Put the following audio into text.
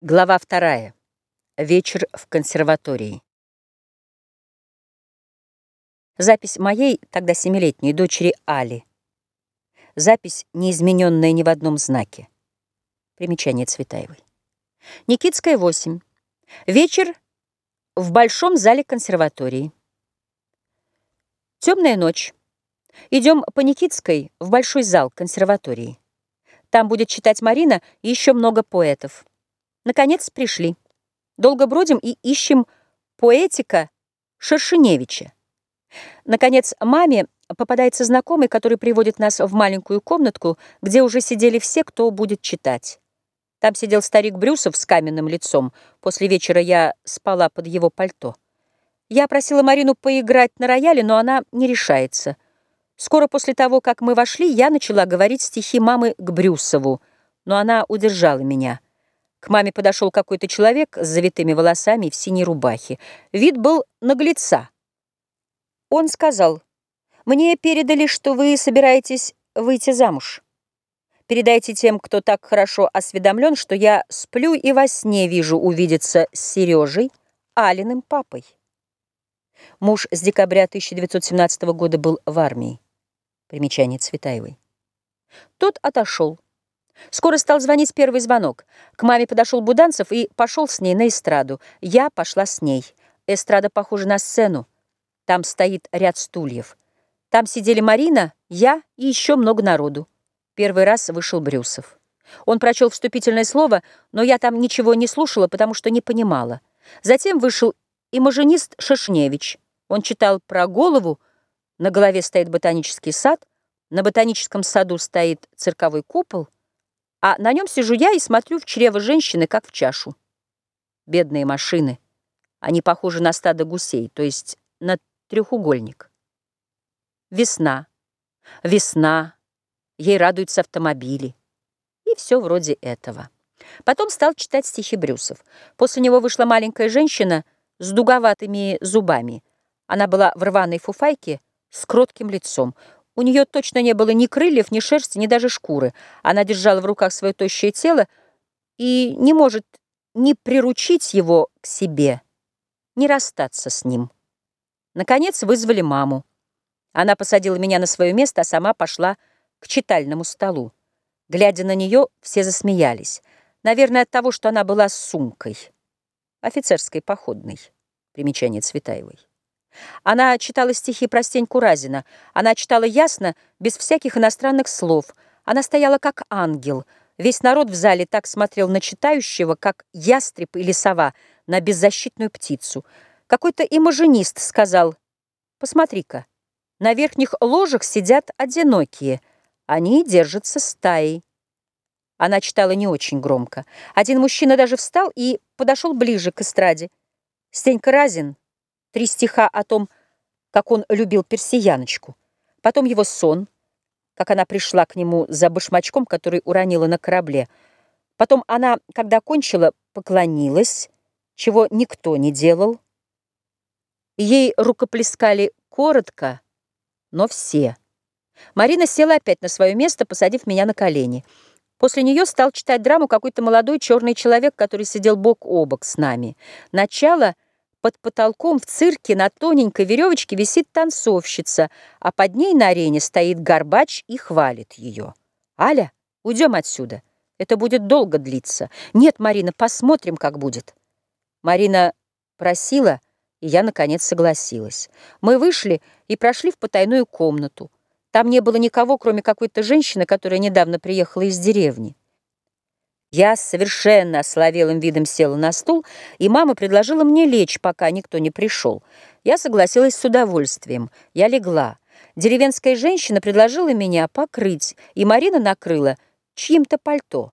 Глава вторая. Вечер в консерватории. Запись моей, тогда семилетней, дочери Али. Запись, неизмененная ни в одном знаке. Примечание Цветаевой. Никитская, 8. Вечер в большом зале консерватории. Темная ночь. Идем по Никитской в большой зал консерватории. Там будет читать Марина и еще много поэтов. Наконец пришли. Долго бродим и ищем поэтика Шершеневича. Наконец, маме попадается знакомый, который приводит нас в маленькую комнатку, где уже сидели все, кто будет читать. Там сидел старик Брюсов с каменным лицом. После вечера я спала под его пальто. Я просила Марину поиграть на рояле, но она не решается. Скоро после того, как мы вошли, я начала говорить стихи мамы к Брюсову, но она удержала меня. К маме подошел какой-то человек с завитыми волосами в синей рубахе. Вид был наглеца. Он сказал, «Мне передали, что вы собираетесь выйти замуж. Передайте тем, кто так хорошо осведомлен, что я сплю и во сне вижу увидеться с Сережей, Алиным папой». Муж с декабря 1917 года был в армии. Примечание Цветаевой. Тот отошел. Скоро стал звонить первый звонок. К маме подошел Буданцев и пошел с ней на эстраду. Я пошла с ней. Эстрада похожа на сцену. Там стоит ряд стульев. Там сидели Марина, я и еще много народу. Первый раз вышел Брюсов. Он прочел вступительное слово, но я там ничего не слушала, потому что не понимала. Затем вышел имажинист Шашневич. Он читал про голову, на голове стоит ботанический сад, на ботаническом саду стоит цирковой купол — а на нем сижу я и смотрю в чрево женщины, как в чашу. Бедные машины. Они похожи на стадо гусей, то есть на трехугольник. Весна. Весна. Ей радуются автомобили. И все вроде этого. Потом стал читать стихи Брюсов. После него вышла маленькая женщина с дуговатыми зубами. Она была в рваной фуфайке с кротким лицом. У нее точно не было ни крыльев, ни шерсти, ни даже шкуры. Она держала в руках свое тощее тело и не может ни приручить его к себе, ни расстаться с ним. Наконец вызвали маму. Она посадила меня на свое место, а сама пошла к читальному столу. Глядя на нее, все засмеялись. Наверное, от того, что она была с сумкой. Офицерской походной. Примечание Цветаевой. Она читала стихи про Стеньку Разина. Она читала ясно, без всяких иностранных слов. Она стояла как ангел. Весь народ в зале так смотрел на читающего, как ястреб или сова на беззащитную птицу. Какой-то имажинист сказал, «Посмотри-ка, на верхних ложах сидят одинокие. Они держатся стаей». Она читала не очень громко. Один мужчина даже встал и подошел ближе к эстраде. Стенька Разин Три стиха о том, как он любил персияночку. Потом его сон, как она пришла к нему за башмачком, который уронила на корабле. Потом она, когда кончила, поклонилась, чего никто не делал. Ей рукоплескали коротко, но все. Марина села опять на свое место, посадив меня на колени. После нее стал читать драму какой-то молодой черный человек, который сидел бок о бок с нами. Начало — под потолком в цирке на тоненькой веревочке висит танцовщица, а под ней на арене стоит горбач и хвалит ее. «Аля, уйдем отсюда. Это будет долго длиться. Нет, Марина, посмотрим, как будет». Марина просила, и я, наконец, согласилась. Мы вышли и прошли в потайную комнату. Там не было никого, кроме какой-то женщины, которая недавно приехала из деревни. Я совершенно ословелым видом села на стул, и мама предложила мне лечь, пока никто не пришел. Я согласилась с удовольствием. Я легла. Деревенская женщина предложила меня покрыть, и Марина накрыла чьим-то пальто.